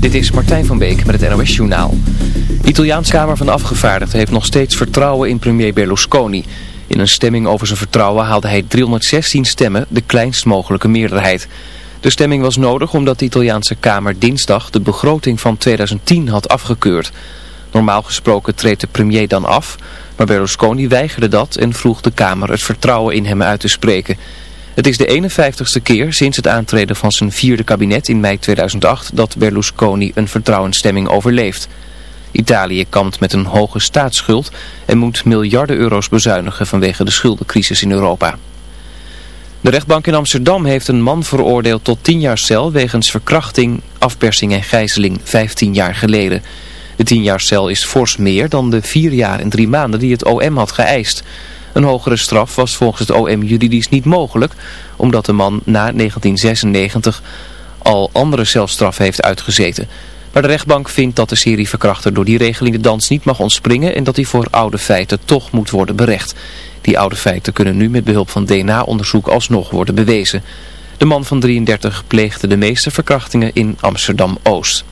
Dit is Martijn van Beek met het NOS Journaal. De Italiaanse Kamer van Afgevaardigden heeft nog steeds vertrouwen in premier Berlusconi. In een stemming over zijn vertrouwen haalde hij 316 stemmen, de kleinst mogelijke meerderheid. De stemming was nodig omdat de Italiaanse Kamer dinsdag de begroting van 2010 had afgekeurd. Normaal gesproken treedt de premier dan af, maar Berlusconi weigerde dat en vroeg de Kamer het vertrouwen in hem uit te spreken... Het is de 51ste keer sinds het aantreden van zijn vierde kabinet in mei 2008 dat Berlusconi een vertrouwensstemming overleeft. Italië kampt met een hoge staatsschuld en moet miljarden euro's bezuinigen vanwege de schuldencrisis in Europa. De rechtbank in Amsterdam heeft een man veroordeeld tot 10 jaar cel wegens verkrachting, afpersing en gijzeling 15 jaar geleden. De 10 jaar cel is fors meer dan de 4 jaar en 3 maanden die het OM had geëist. Een hogere straf was volgens het OM juridisch niet mogelijk, omdat de man na 1996 al andere celstraf heeft uitgezeten. Maar de rechtbank vindt dat de serieverkrachter door die regeling de dans niet mag ontspringen en dat hij voor oude feiten toch moet worden berecht. Die oude feiten kunnen nu met behulp van DNA-onderzoek alsnog worden bewezen. De man van 33 pleegde de meeste verkrachtingen in Amsterdam-Oost.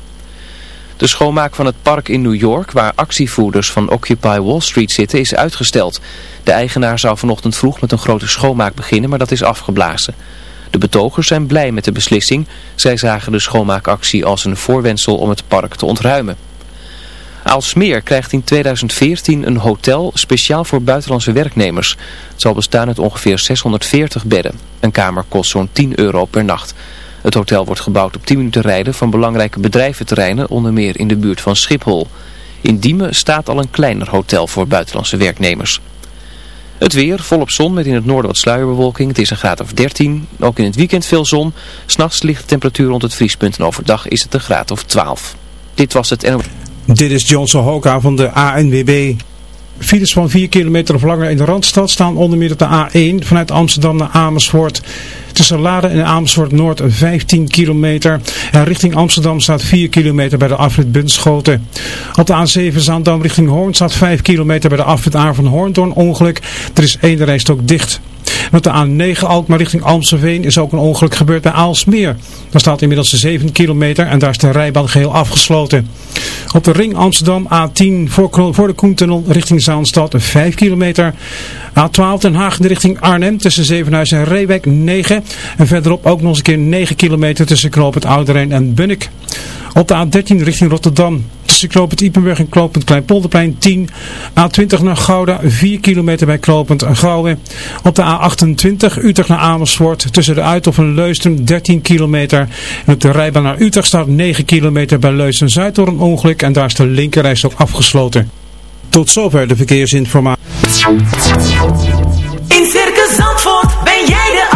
De schoonmaak van het park in New York, waar actievoerders van Occupy Wall Street zitten, is uitgesteld. De eigenaar zou vanochtend vroeg met een grote schoonmaak beginnen, maar dat is afgeblazen. De betogers zijn blij met de beslissing. Zij zagen de schoonmaakactie als een voorwensel om het park te ontruimen. Aalsmeer krijgt in 2014 een hotel speciaal voor buitenlandse werknemers. Het zal bestaan uit ongeveer 640 bedden. Een kamer kost zo'n 10 euro per nacht. Het hotel wordt gebouwd op 10 minuten rijden van belangrijke bedrijventerreinen, onder meer in de buurt van Schiphol. In Diemen staat al een kleiner hotel voor buitenlandse werknemers. Het weer, volop zon met in het noorden wat sluierbewolking. Het is een graad of 13. Ook in het weekend veel zon. S'nachts ligt de temperatuur rond het vriespunt en overdag is het een graad of 12. Dit was het. Dit is Johnson Hoka van de ANWB. Files van 4 kilometer of langer in de Randstad staan onder meer op de A1 vanuit Amsterdam naar Amersfoort. Tussen Laren en Amersfoort Noord 15 kilometer. En richting Amsterdam staat 4 kilometer bij de afrit Bunschoten. Op de A7 Zaandam richting Hoorn staat 5 kilometer bij de afrit Aar van Hoorn door een ongeluk. Er is één rijstok dicht. Met de A9 Alkmaar richting Amstelveen is ook een ongeluk gebeurd bij Aalsmeer. Daar staat inmiddels 7 kilometer en daar is de rijbaan geheel afgesloten. Op de ring Amsterdam A10 voor, de Koentunnel richting Zaanstad 5 kilometer. A12 Den Haag richting Arnhem tussen Zevenhuizen en Reewijk 9. En verderop ook nog eens een keer 9 kilometer tussen Knoop het Ouderijn en Bunnik. Op de A13 richting Rotterdam tussen Klopend Ipenburg en Klopend Kleinpolderplein 10. A20 naar Gouda 4 kilometer bij Klopend Gouwen. Op de A28 Utrecht naar Amersfoort tussen de Uithof en Leusden 13 kilometer. En op de rijbaan naar Utrecht staat 9 kilometer bij Leusden Zuid door een ongeluk en daar is de linkerreis ook afgesloten. Tot zover de verkeersinformatie. In Circus Zandvoort ben jij de.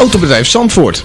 Autobedrijf Zandvoort.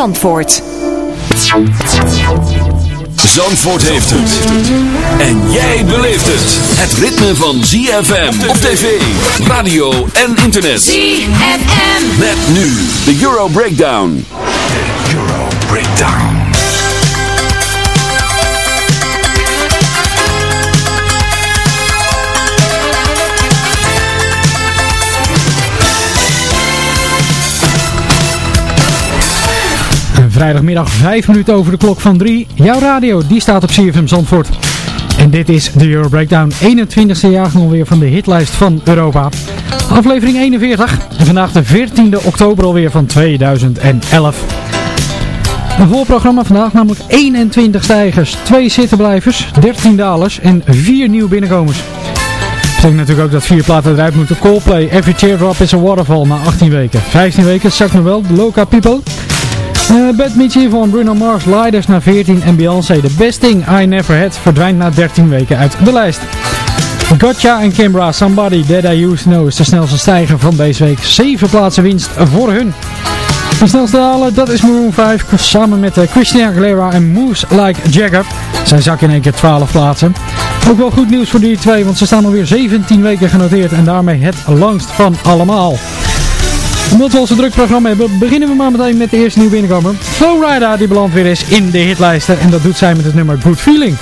Zandvoort heeft het. En jij beleeft het. Het ritme van ZFM op tv, radio en internet. ZFM. Met nu de Euro Breakdown. De Euro Breakdown. Vrijdagmiddag 5 minuten over de klok van 3. Jouw radio, die staat op CFM Zandvoort. En dit is de Euro Breakdown, 21ste jaargang alweer van de hitlijst van Europa. Aflevering 41 en vandaag de 14e oktober alweer van 2011. Een vol programma vandaag, namelijk 21 stijgers, 2 zittenblijvers, 13 dalers en 4 nieuwe binnenkomers. Dat betekent natuurlijk ook dat vier platen eruit moeten. Coldplay, Every Teardrop is a Waterfall na 18 weken. 15 weken, Zak Noel, Loca People. Uh, Bad van Bruno Mars, Liders naar 14 en Beyoncé, The Best Thing I Never Had, verdwijnt na 13 weken uit de lijst. Gotcha en Kimbra, Somebody That I Used Know is de snelste stijger van deze week. 7 plaatsen winst voor hun. De snelste halen, dat is Maroon 5, samen met uh, Christina Aguilera en Moves Like Jagger. Zij zakken in één keer 12 plaatsen. Ook wel goed nieuws voor die twee, want ze staan alweer 17 weken genoteerd en daarmee het langst van allemaal. Omdat we al zo'n druk programma hebben, beginnen we maar meteen met de eerste nieuwe binnenkomer. Flowrider die beland weer is in de hitlijsten en dat doet zij met het nummer Good Feeling.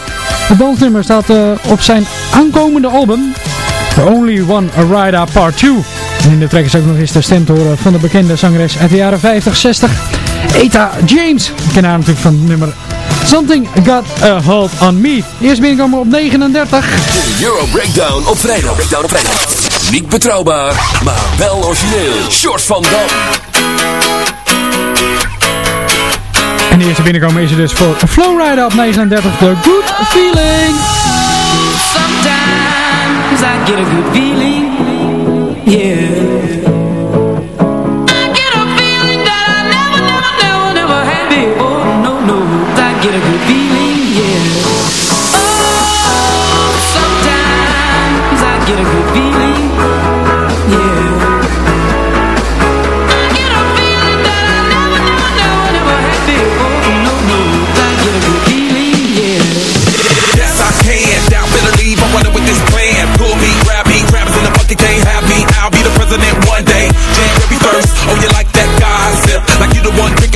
Het dansnummer staat uh, op zijn aankomende album, The Only One Rider Part 2. En in de track is ook nog eens de stem te horen van de bekende zangeres uit de jaren 50, 60, Eta James. Ik ken natuurlijk van het nummer Something Got a Hold on Me. Eerst binnenkomen op 39. De Euro Breakdown op vrijdag. Breakdown op vrijdag. Niet betrouwbaar, maar wel origineel. Short van Dam. En de eerste binnenkomen is er dus voor Flowrider op 39. The Good Feeling. Sometimes I get a good feeling, yeah.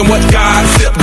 You the one drinking what gossip.com. Now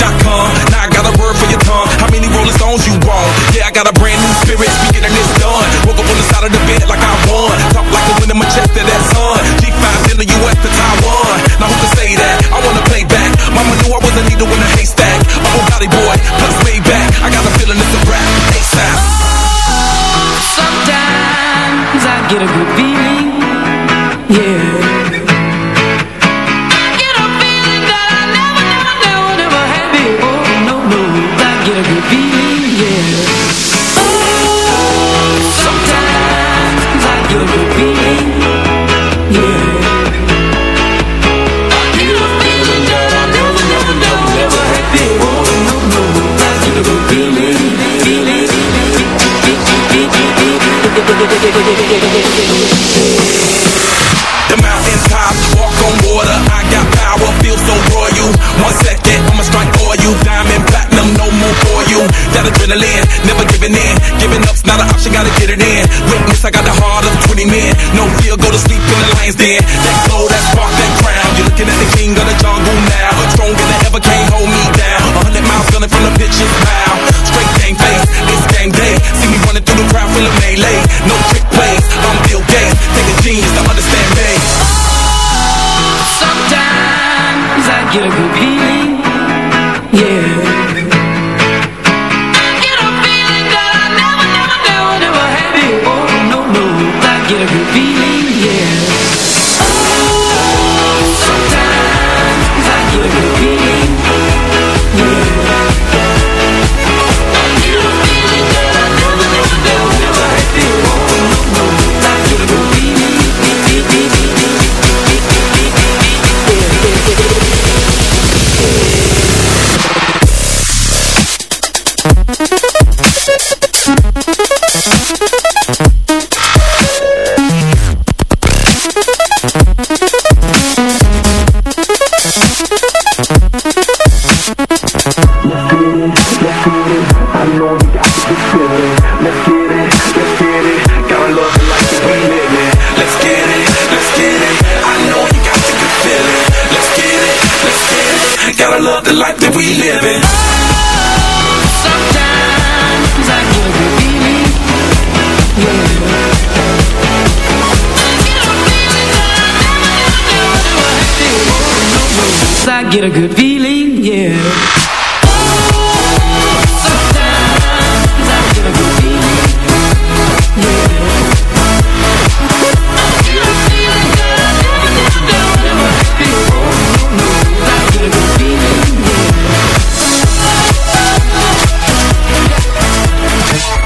get a good feeling, yeah.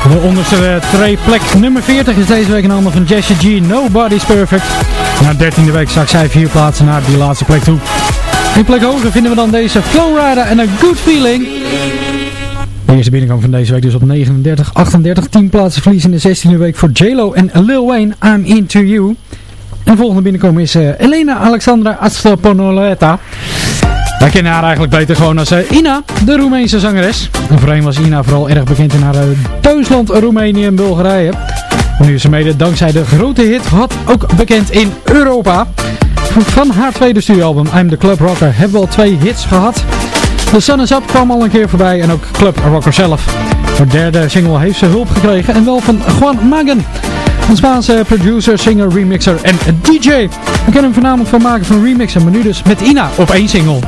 De onderste eh, twee plek nummer 40 is deze week een ander van Jesse G. Nobody's Perfect. Na 13e week zag zij vier plaatsen naar die laatste plek toe. In plek hoger vinden we dan deze Flowrider en A Good Feeling. De eerste binnenkomt van deze week dus op 39, 38, 10 plaatsen verlies in de 16e week voor JLo en Lil Wayne, I'm Into You. En de volgende binnenkomen is uh, Elena Alexandra Astoponoleta. Wij kennen haar eigenlijk beter gewoon als uh, Ina, de Roemeense zangeres. En was Ina vooral erg bekend in haar uh, thuisland Roemenië en Bulgarije. nu is ze mede dankzij de grote hit had ook bekend in Europa. Van haar tweede studioalbum I'm the Club Rocker hebben we al twee hits gehad. The Sun is Up kwam al een keer voorbij en ook Club Rocker zelf. Voor de derde single heeft ze hulp gekregen en wel van Juan Magen. Een Spaanse producer, singer, remixer en DJ. We kennen hem voornamelijk van maken van remixen, maar nu dus met Ina op één single.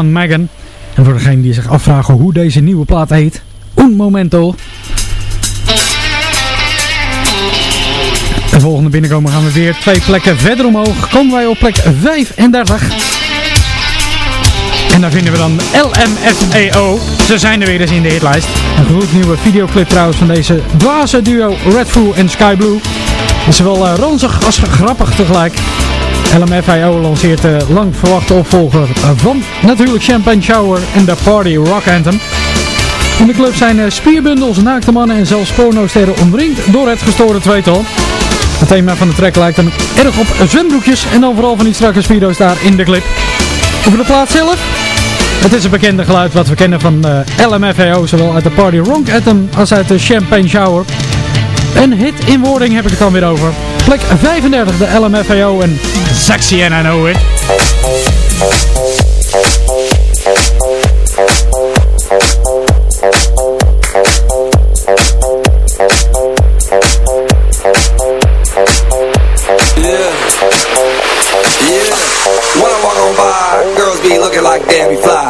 Juan Megan. En voor degenen die zich afvragen hoe deze nieuwe plaat heet. Un momento. De volgende binnenkomen gaan we weer twee plekken verder omhoog. Komen wij op plek 35. En daar vinden we dan LMFAO. Ze zijn er weer eens in de hitlijst. Een nieuwe videoclip trouwens van deze dwaze duo Redfoo en Sky Blue. Is zowel uh, ranzig als grappig tegelijk. LMFAO lanceert de lang verwachte opvolger van natuurlijk Champagne Shower en de Party Rock Anthem. In de club zijn eh, spierbundels, naakte mannen en zelfs pornosterren omringd door het gestoorde tweetal. Het thema van de track lijkt dan erg op zwembroekjes en dan vooral van die strakke spiero's daar in de clip. Over de plaats zelf? Het is een bekende geluid wat we kennen van eh, LMFAO, zowel uit de Party Rock Anthem als uit de Champagne Shower. Een hit in wording heb ik het dan weer over. Plek 35 de LMFAO en Sexy and I Know It. Yeah. Yeah. When I walk on by, girls be looking like damn fly.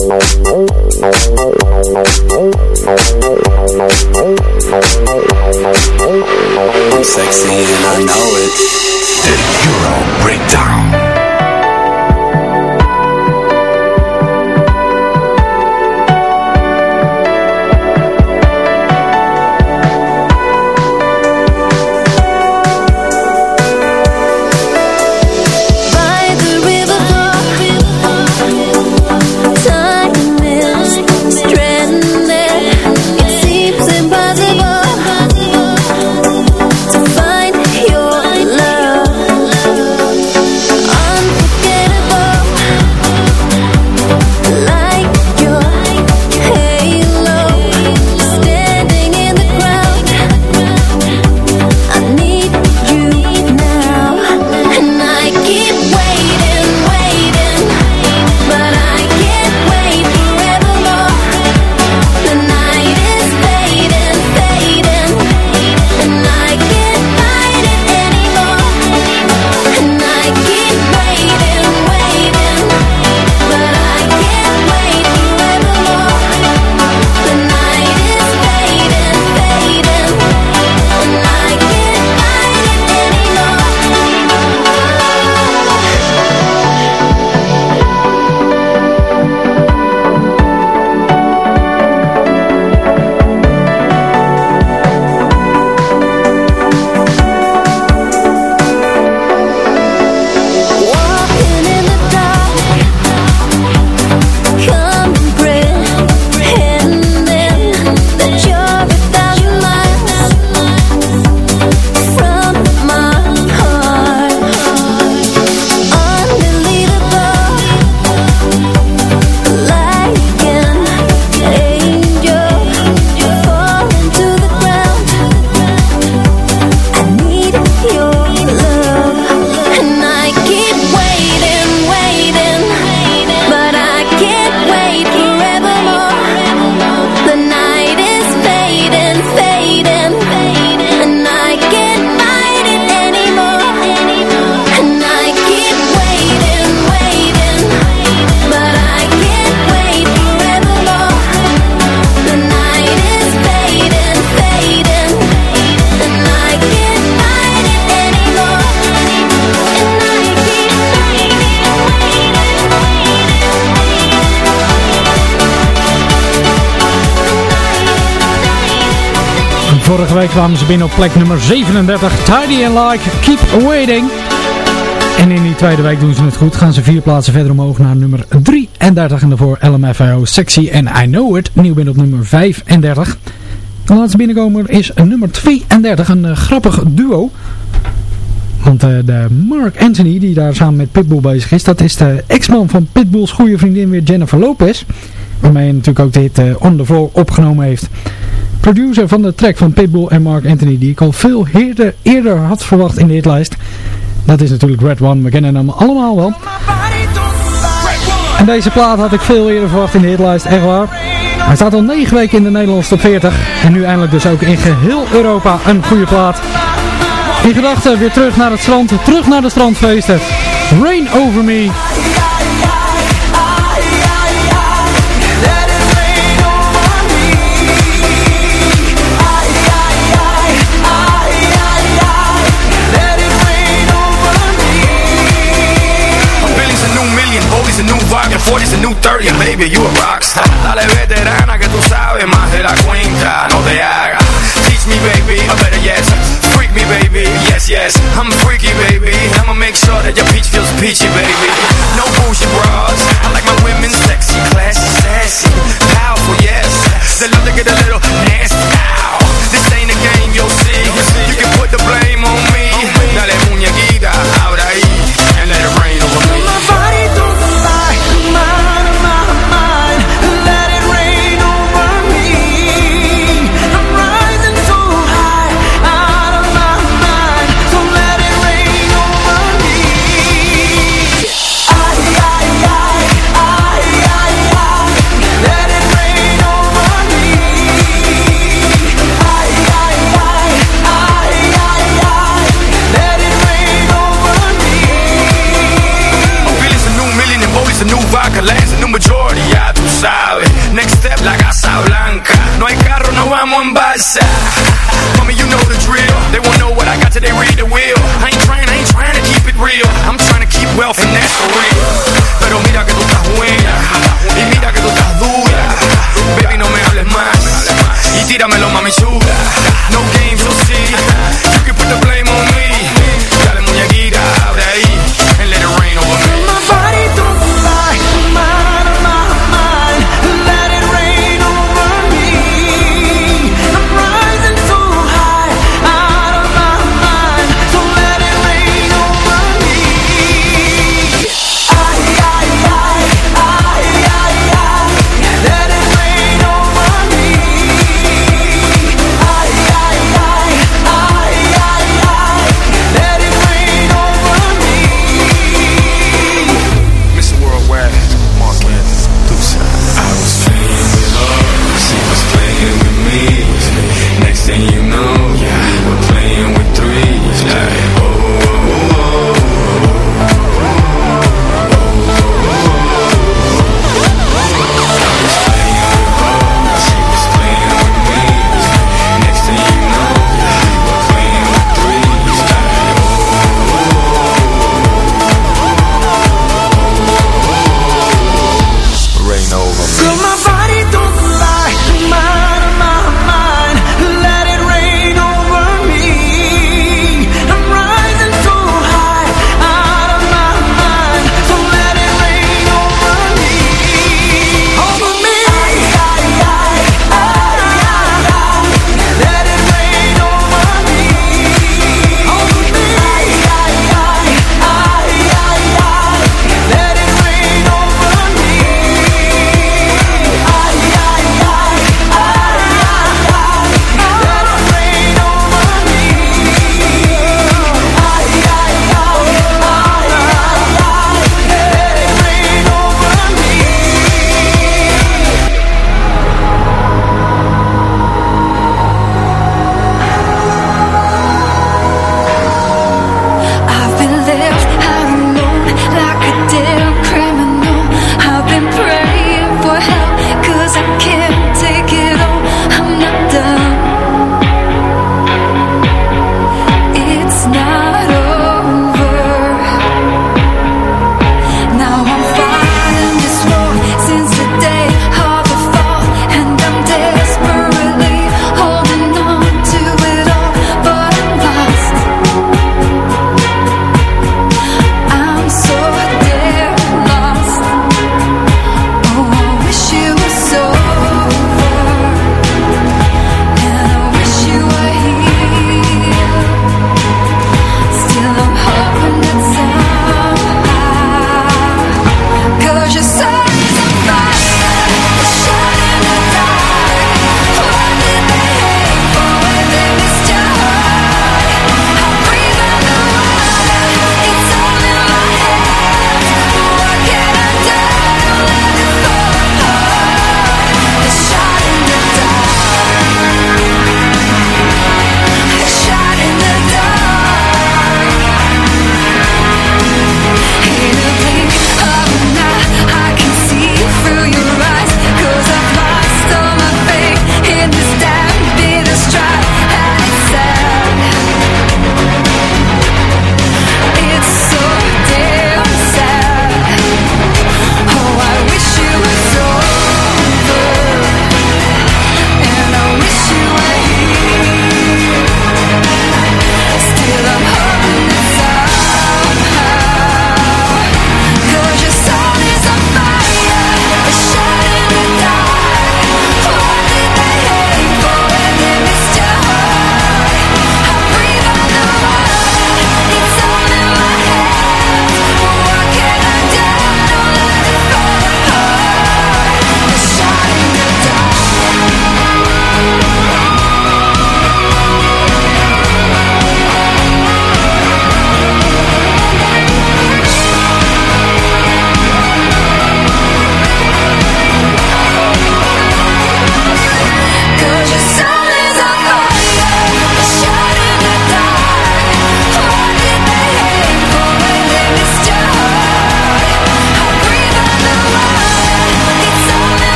I'm sexy and I know it. De Euro Breakdown. Week kwamen ze binnen op plek nummer 37. Tidy and Like, Keep Waiting. En in die tweede week doen ze het goed. Gaan ze vier plaatsen verder omhoog naar nummer 33. En daarvoor LMFAO Sexy and I Know It. Nieuw binnen op nummer 35. De laatste binnenkomer is nummer 32. Een uh, grappig duo. Want uh, de Mark Anthony, die daar samen met Pitbull bezig is, dat is de ex-man van Pitbull's goede vriendin weer Jennifer Lopez. Waarmee hij natuurlijk ook dit uh, On The Floor opgenomen heeft. Producer van de track van Pitbull en Mark Anthony, die ik al veel eerder, eerder had verwacht in de hitlijst. Dat is natuurlijk Red One, we kennen hem allemaal wel. En deze plaat had ik veel eerder verwacht in de hitlijst, echt waar. Hij staat al 9 weken in de Nederlandse top 40. En nu eindelijk dus ook in geheel Europa een goede plaat. In gedachten weer terug naar het strand, terug naar de strandfeesten. Rain Over Me. 40's a new 30, baby, you a rockstar. Dale veterana que tú sabes más de la cuenta, no te hagas. Teach me, baby, or better yes, freak me, baby, yes, yes. I'm freaky, baby. I'ma make sure that your peach feels peachy, baby. No bullshit bras. I like my women sexy, classy, sassy, powerful, yes. They love to get a little nasty.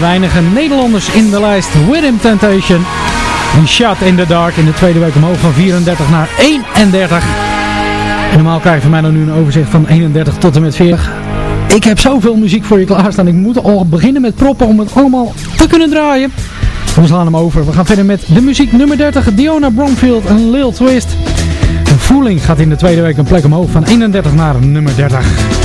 Weinige Nederlanders in de lijst. With Temptation. Een shot in the dark in de tweede week omhoog van 34 naar 31. En normaal krijg je van mij dan nu een overzicht van 31 tot en met 40. Ik heb zoveel muziek voor je klaarstaan. Ik moet al beginnen met proppen om het allemaal te kunnen draaien. We slaan hem over. We gaan verder met de muziek nummer 30. Diona Bromfield en Lil Twist. De voeling gaat in de tweede week een plek omhoog van 31 naar nummer 30.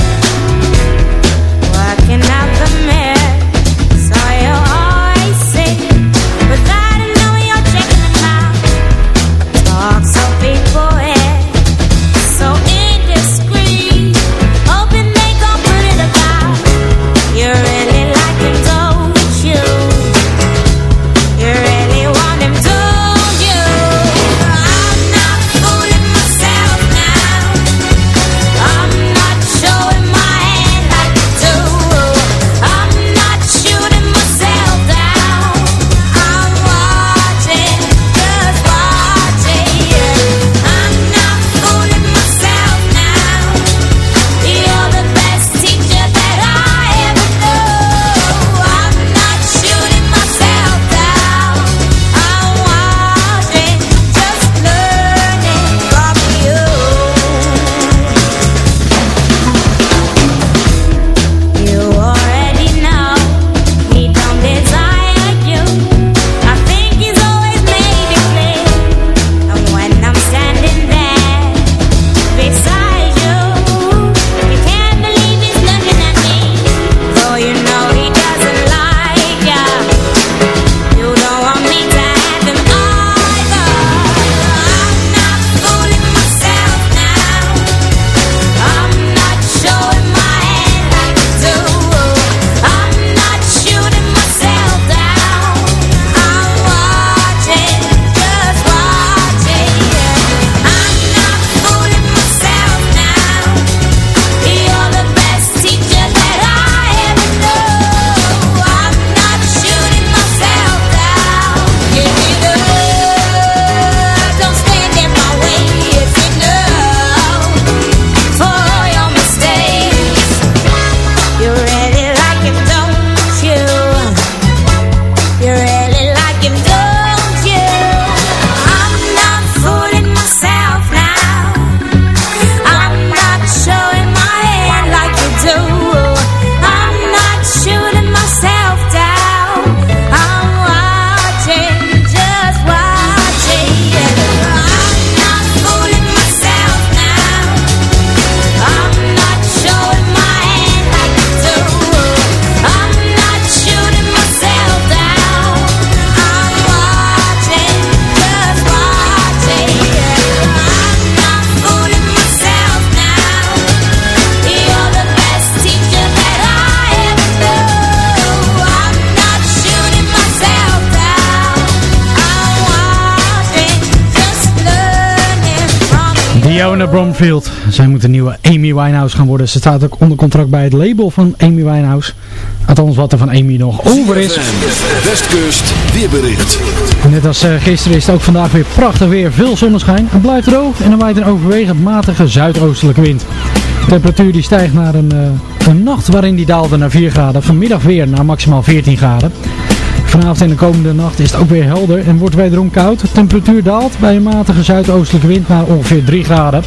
Diona Bromfield. Zij moet een nieuwe Amy Winehouse gaan worden. Ze staat ook onder contract bij het label van Amy Winehouse. Althans wat er van Amy nog over is. Westkust weerbericht. Net als eh, gisteren is het ook vandaag weer prachtig weer. Veel zonneschijn. Het blijft droog en er waait een overwegend matige zuidoostelijke wind. De temperatuur die stijgt naar een, eh, een nacht waarin die daalde naar 4 graden. Vanmiddag weer naar maximaal 14 graden. Vanavond en de komende nacht is het ook weer helder en wordt wederom koud. De temperatuur daalt bij een matige zuidoostelijke wind naar ongeveer 3 graden.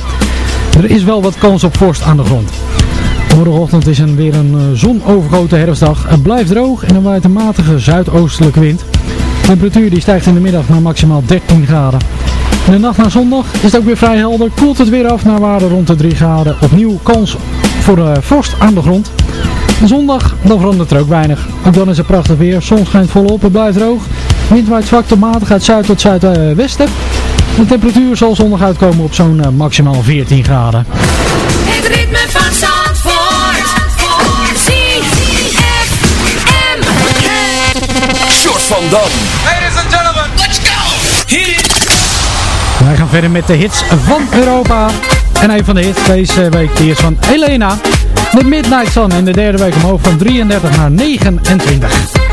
Er is wel wat kans op vorst aan de grond. Morgenochtend is er weer een eh, zonovergoten herfstdag. Het blijft droog en er waait een matige zuidoostelijke wind. De temperatuur die stijgt in de middag naar maximaal 13 graden. In de nacht naar zondag is het ook weer vrij helder. Koelt het weer af naar waarde rond de 3 graden. Opnieuw kans voor eh, vorst aan de grond. Zondag dan verandert er ook weinig. Ook dan is het prachtig weer. Zon schijnt volop. Het blijft droog. Wind waait zwak tot matig uit zuid tot zuidwesten. De temperatuur zal zondag uitkomen op zo'n eh, maximaal 14 graden. Het ritme van Zandvoort. ZFM. Short van Dam. Ladies and gentlemen, let's go! Hit it! Wij gaan verder met de hits van Europa. En een van de hits deze week die is van Elena. The Midnight Sun in de derde week omhoog van 33 naar 29.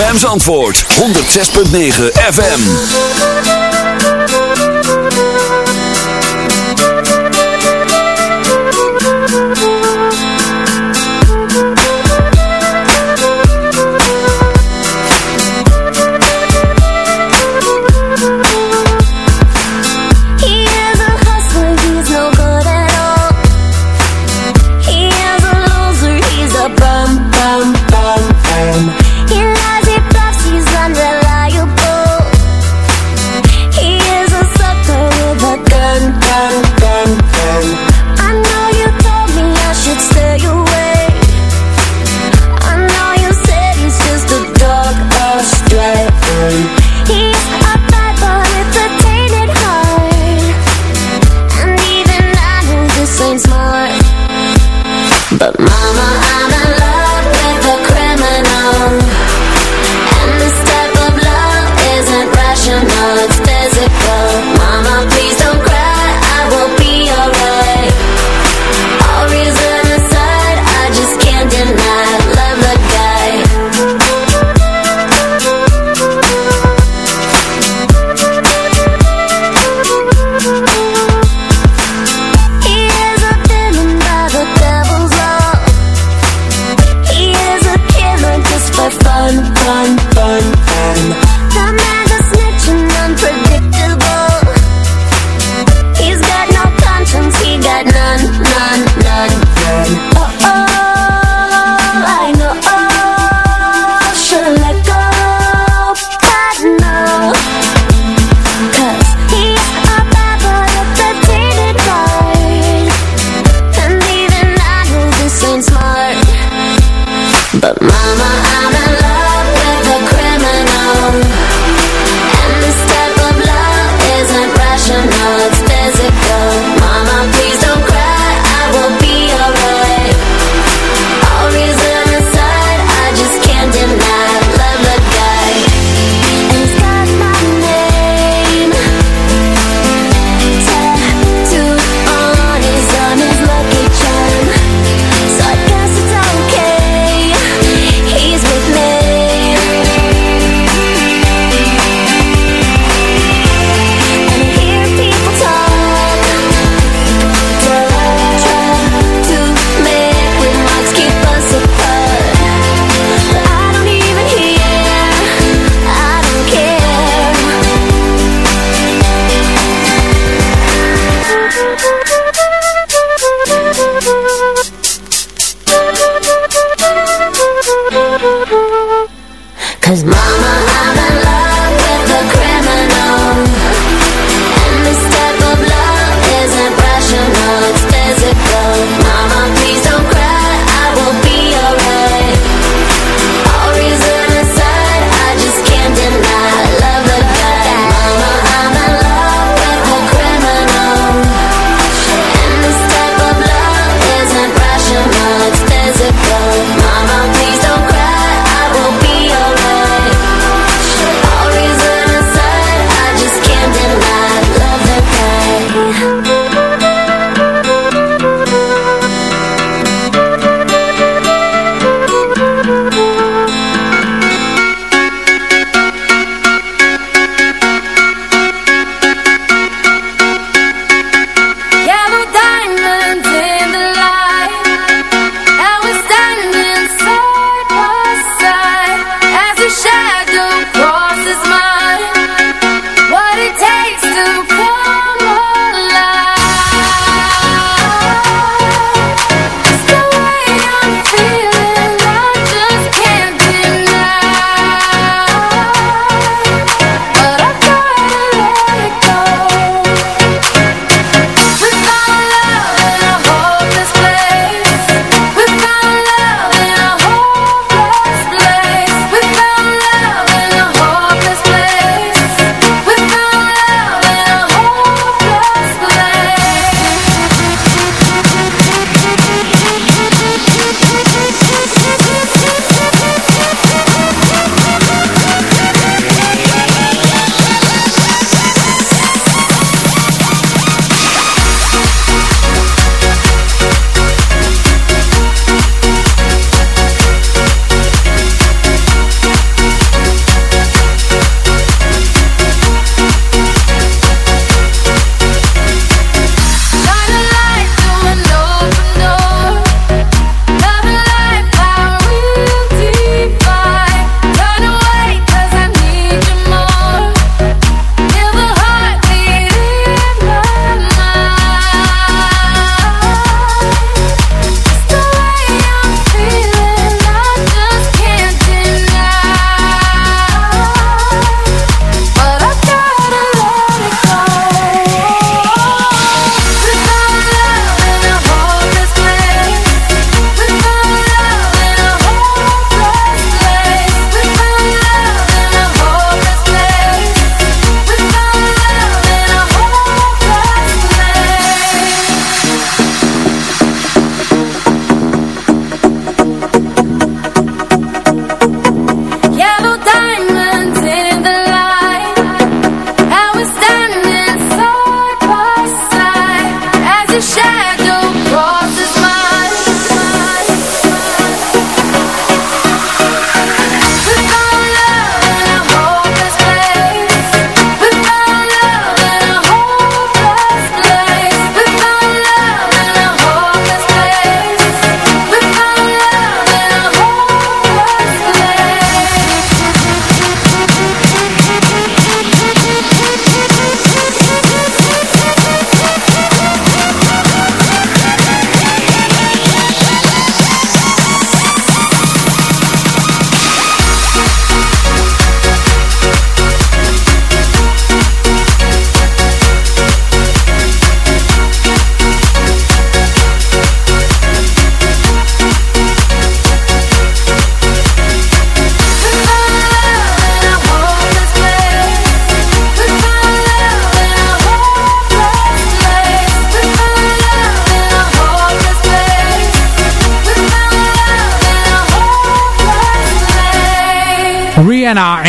ZFM's antwoord, 106.9 FM.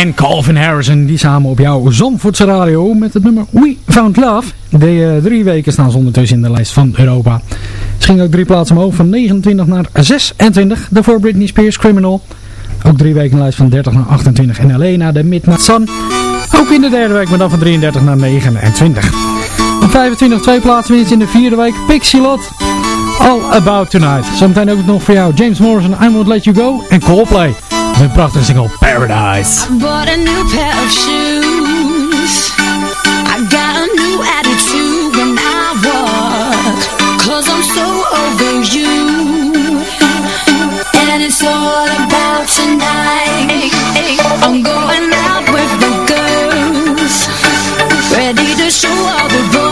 en Calvin Harrison, die samen op jouw Zandvoortse radio met het nummer We Found Love. De eh, drie weken staan zonder ondertussen in de lijst van Europa. Ze ging ook drie plaatsen omhoog, van 29 naar 26. Daarvoor Britney Spears, Criminal. Ook drie weken in de lijst van 30 naar 28. En Elena, de Midnight Sun. Ook in de derde week, maar dan van 33 naar 29. Op 25 twee plaatsen winst in de vierde week, Pixie Lot. All About Tonight. Zometeen ook nog voor jou James Morrison, I Won't Let You Go en Coldplay. Zijn prachtige single Paradise. I bought a new pair of shoes. I got a new attitude when I walk. Cause I'm so over you. And it's all about tonight. I'm going out with the girls. Ready to show all the boys.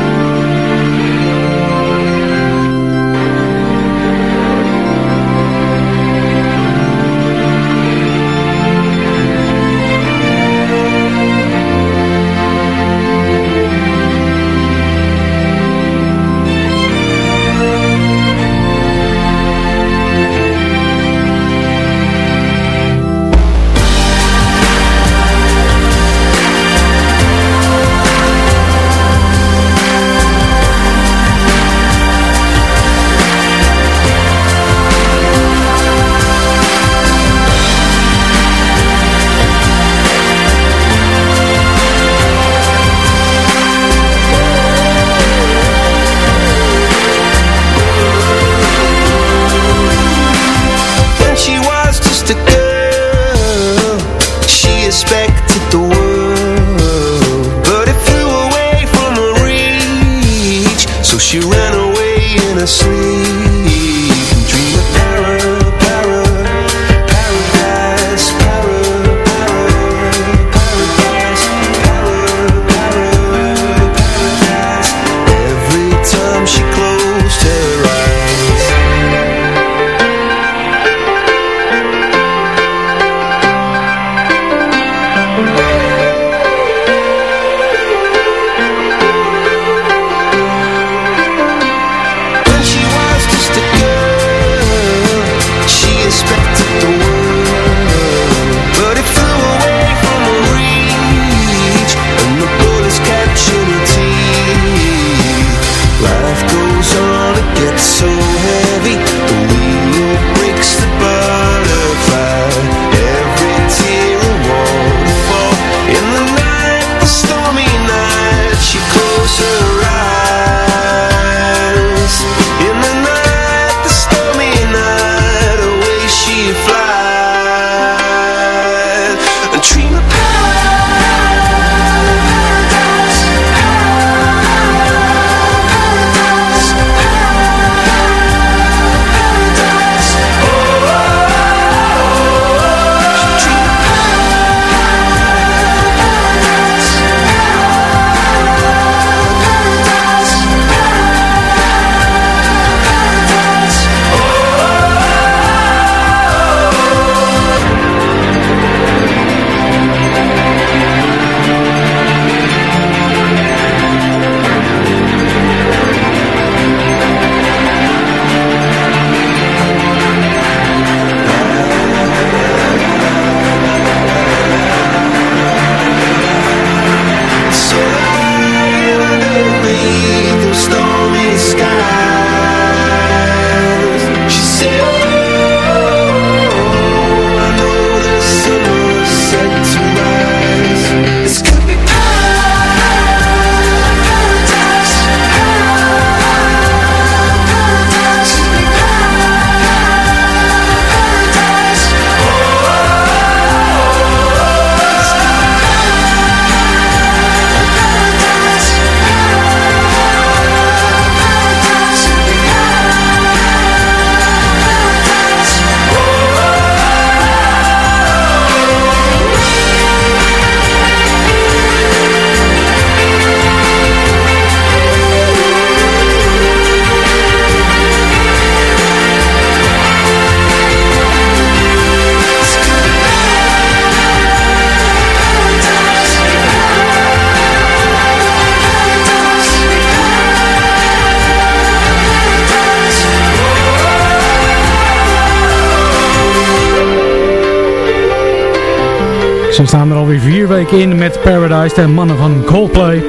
Vier weken in met Paradise, de mannen van Coldplay.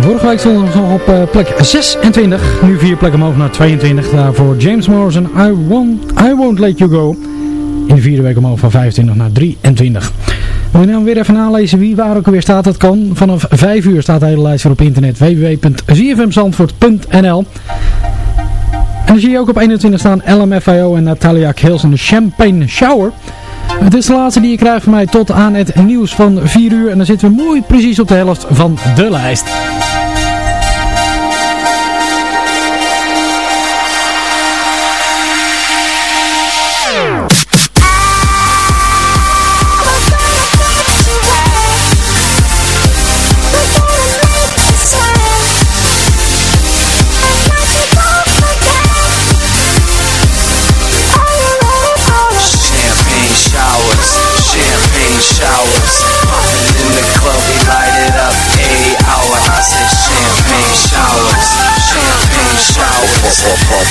Vorige week stonden we nog op eh, plek 26. Nu vier plekken omhoog naar 22. Daarvoor James Morrison, I won't, I won't Let You Go. In de vierde week omhoog van 25 naar 23. Wil je nou weer even nalezen wie waar ook alweer staat? Dat kan. Vanaf 5 uur staat de hele lijst weer op internet. www.zfmzandvoort.nl En dan zie je ook op 21 staan LMFAO en Natalia Kills in de Champagne Shower. Het is de laatste die je krijgt van mij tot aan het nieuws van 4 uur. En dan zitten we mooi precies op de helft van de lijst.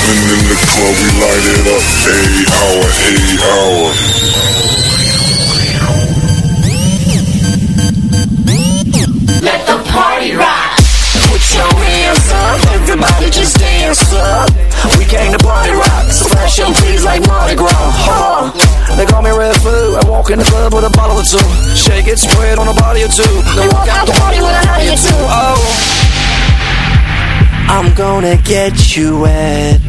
Popping in the club, we light it up. A hour, a hour. Let the party rock. Put your hands up, everybody just dance up. We came to party rock, so flash your titties like Mardi Gras. Huh. They call me Red Foo. I walk in the club with a bottle or two. Shake it, spread on a body or two. Then walk out the party with a hottie or two. Oh. I'm gonna get you wet.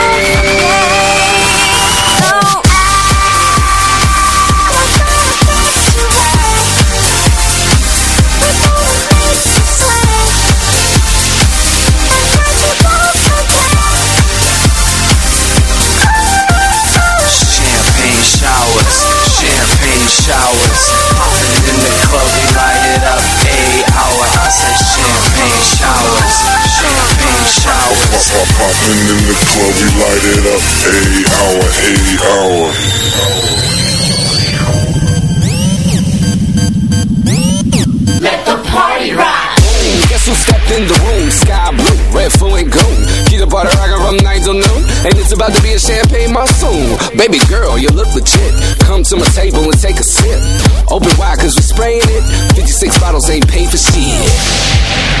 Pop, popping in the club, we light it up. A hour, a hour. Let the party rock. Guess who stepped in the room? Sky blue, red, full and gold. Keep the party rockin' from 9 till noon. And it's about to be a champagne monsoon. Baby girl, you look legit. Come to my table and take a sip. Open wide, cause we spraying it. 56 bottles ain't paid for shit.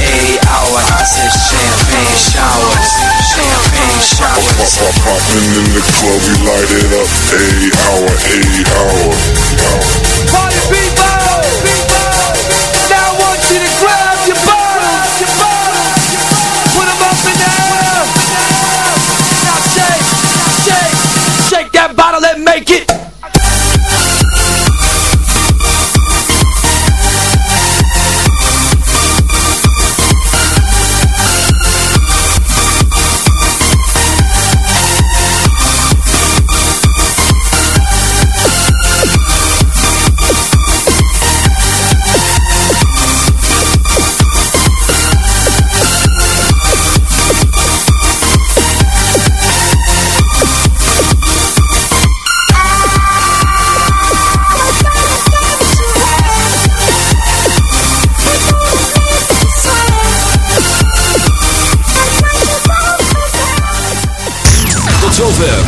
80 hour. I said champagne showers, champagne showers. Popping in the club, we light it up. 80 hour, 80 hour. Party people. Now I want you to grab your bottles, your bottles. Put up in the air. Now shake, shake, shake that bottle and make it.